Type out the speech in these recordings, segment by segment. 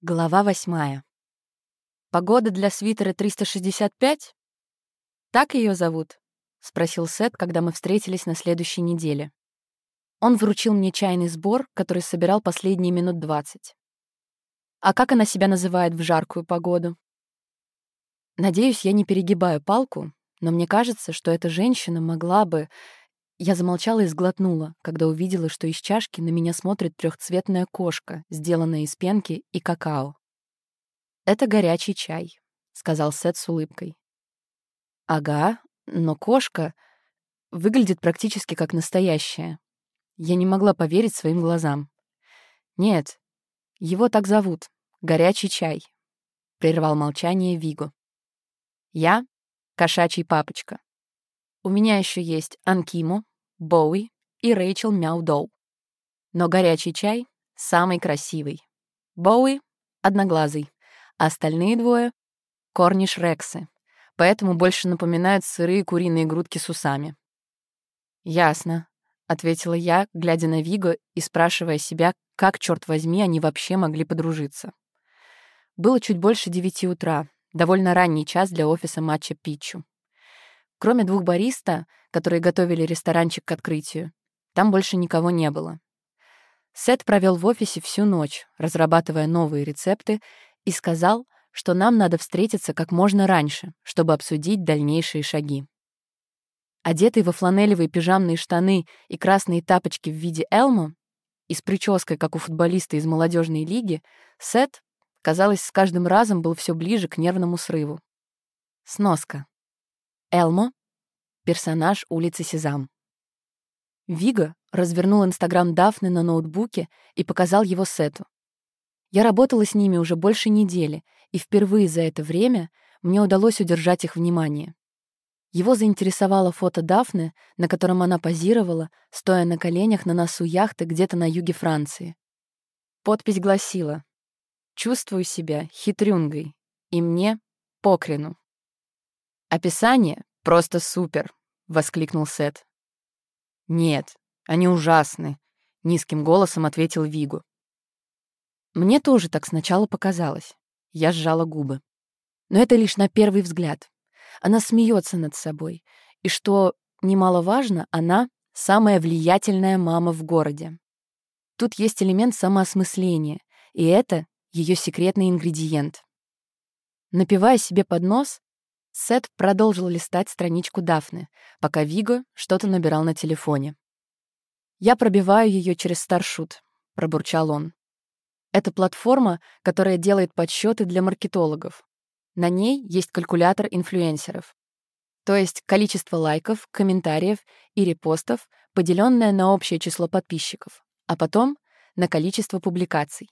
Глава восьмая. «Погода для свитера 365? Так ее зовут?» — спросил Сет, когда мы встретились на следующей неделе. Он вручил мне чайный сбор, который собирал последние минут двадцать. «А как она себя называет в жаркую погоду?» Надеюсь, я не перегибаю палку, но мне кажется, что эта женщина могла бы... Я замолчала и сглотнула, когда увидела, что из чашки на меня смотрит трехцветная кошка, сделанная из пенки и какао. «Это горячий чай», — сказал Сет с улыбкой. «Ага, но кошка выглядит практически как настоящая. Я не могла поверить своим глазам. Нет, его так зовут. Горячий чай», — прервал молчание Виго. «Я — кошачий папочка. У меня еще есть Анкимо, Боуи и Рэйчел Мяудоу. Но горячий чай — самый красивый. Боуи — одноглазый, а остальные двое — корниш рексы, поэтому больше напоминают сырые куриные грудки с усами. «Ясно», — ответила я, глядя на Виго и спрашивая себя, как, черт возьми, они вообще могли подружиться. Было чуть больше девяти утра, довольно ранний час для офиса матча Питчу. Кроме двух бариста, которые готовили ресторанчик к открытию, там больше никого не было. Сет провел в офисе всю ночь, разрабатывая новые рецепты, и сказал, что нам надо встретиться как можно раньше, чтобы обсудить дальнейшие шаги. Одетый во фланелевые пижамные штаны и красные тапочки в виде Элмо и с прической, как у футболиста из молодежной лиги, Сет, казалось, с каждым разом был все ближе к нервному срыву. Сноска. Элмо — персонаж улицы Сезам. Вига развернул Инстаграм Дафны на ноутбуке и показал его Сету. Я работала с ними уже больше недели, и впервые за это время мне удалось удержать их внимание. Его заинтересовало фото Дафны, на котором она позировала, стоя на коленях на носу яхты где-то на юге Франции. Подпись гласила «Чувствую себя хитрюнгой, и мне покрину». «Описание просто супер!» — воскликнул Сет. «Нет, они ужасны», — низким голосом ответил Вигу. Мне тоже так сначала показалось. Я сжала губы. Но это лишь на первый взгляд. Она смеется над собой. И что немаловажно, она — самая влиятельная мама в городе. Тут есть элемент самоосмысления, и это ее секретный ингредиент. Напивая себе под нос, Сет продолжил листать страничку Дафны, пока Виго что-то набирал на телефоне. «Я пробиваю ее через Старшут», — пробурчал он. «Это платформа, которая делает подсчеты для маркетологов. На ней есть калькулятор инфлюенсеров. То есть количество лайков, комментариев и репостов, поделенное на общее число подписчиков, а потом на количество публикаций.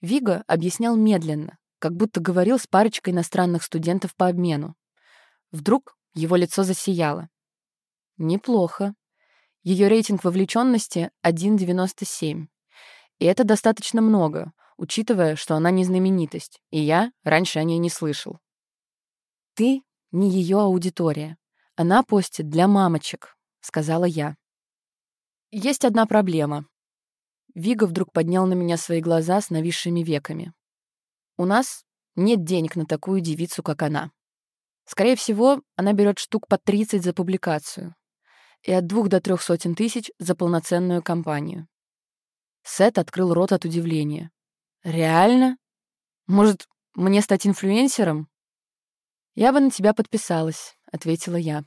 Виго объяснял медленно, как будто говорил с парочкой иностранных студентов по обмену. Вдруг его лицо засияло. Неплохо. Ее рейтинг вовлеченности 1,97. И это достаточно много, учитывая, что она не знаменитость, и я раньше о ней не слышал. «Ты не ее аудитория. Она постит для мамочек», — сказала я. «Есть одна проблема». Вига вдруг поднял на меня свои глаза с нависшими веками. У нас нет денег на такую девицу, как она. Скорее всего, она берет штук по 30 за публикацию и от двух до трех сотен тысяч за полноценную кампанию. Сет открыл рот от удивления. «Реально? Может, мне стать инфлюенсером?» «Я бы на тебя подписалась», — ответила я.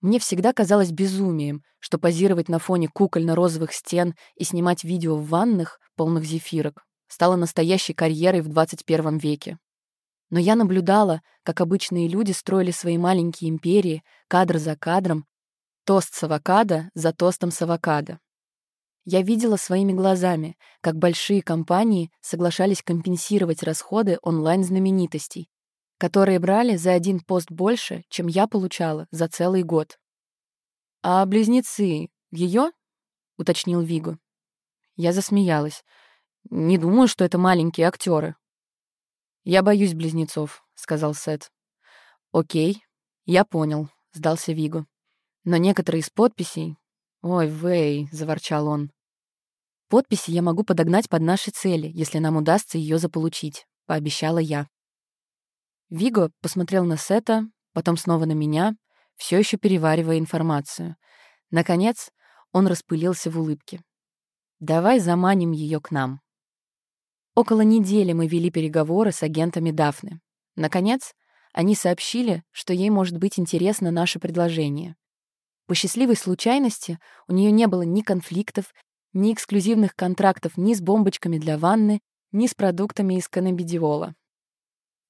Мне всегда казалось безумием, что позировать на фоне кукольно-розовых стен и снимать видео в ваннах, полных зефирок, стала настоящей карьерой в 21 веке. Но я наблюдала, как обычные люди строили свои маленькие империи, кадр за кадром, тост с авокадо за тостом с авокадо. Я видела своими глазами, как большие компании соглашались компенсировать расходы онлайн-знаменитостей, которые брали за один пост больше, чем я получала за целый год. «А близнецы ее?» — уточнил Вигу. Я засмеялась. Не думаю, что это маленькие актеры. «Я боюсь близнецов», — сказал Сет. «Окей, я понял», — сдался Вигу. «Но некоторые из подписей...» «Ой, Вэй», — заворчал он. подписи я могу подогнать под наши цели, если нам удастся ее заполучить», — пообещала я. Виго посмотрел на Сета, потом снова на меня, все еще переваривая информацию. Наконец, он распылился в улыбке. «Давай заманим ее к нам». Около недели мы вели переговоры с агентами Дафны. Наконец, они сообщили, что ей может быть интересно наше предложение. По счастливой случайности у нее не было ни конфликтов, ни эксклюзивных контрактов ни с бомбочками для ванны, ни с продуктами из каннабидиола.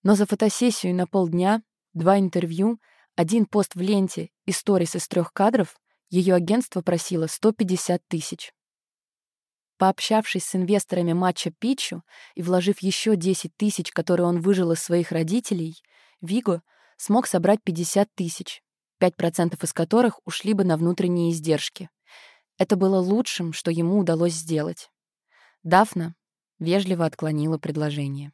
Но за фотосессию на полдня, два интервью, один пост в ленте и сторис из трех кадров ее агентство просило 150 тысяч. Пообщавшись с инвесторами матча Питчу и вложив еще 10 тысяч, которые он выжил из своих родителей, Виго смог собрать 50 тысяч, 5% из которых ушли бы на внутренние издержки. Это было лучшим, что ему удалось сделать. Дафна вежливо отклонила предложение.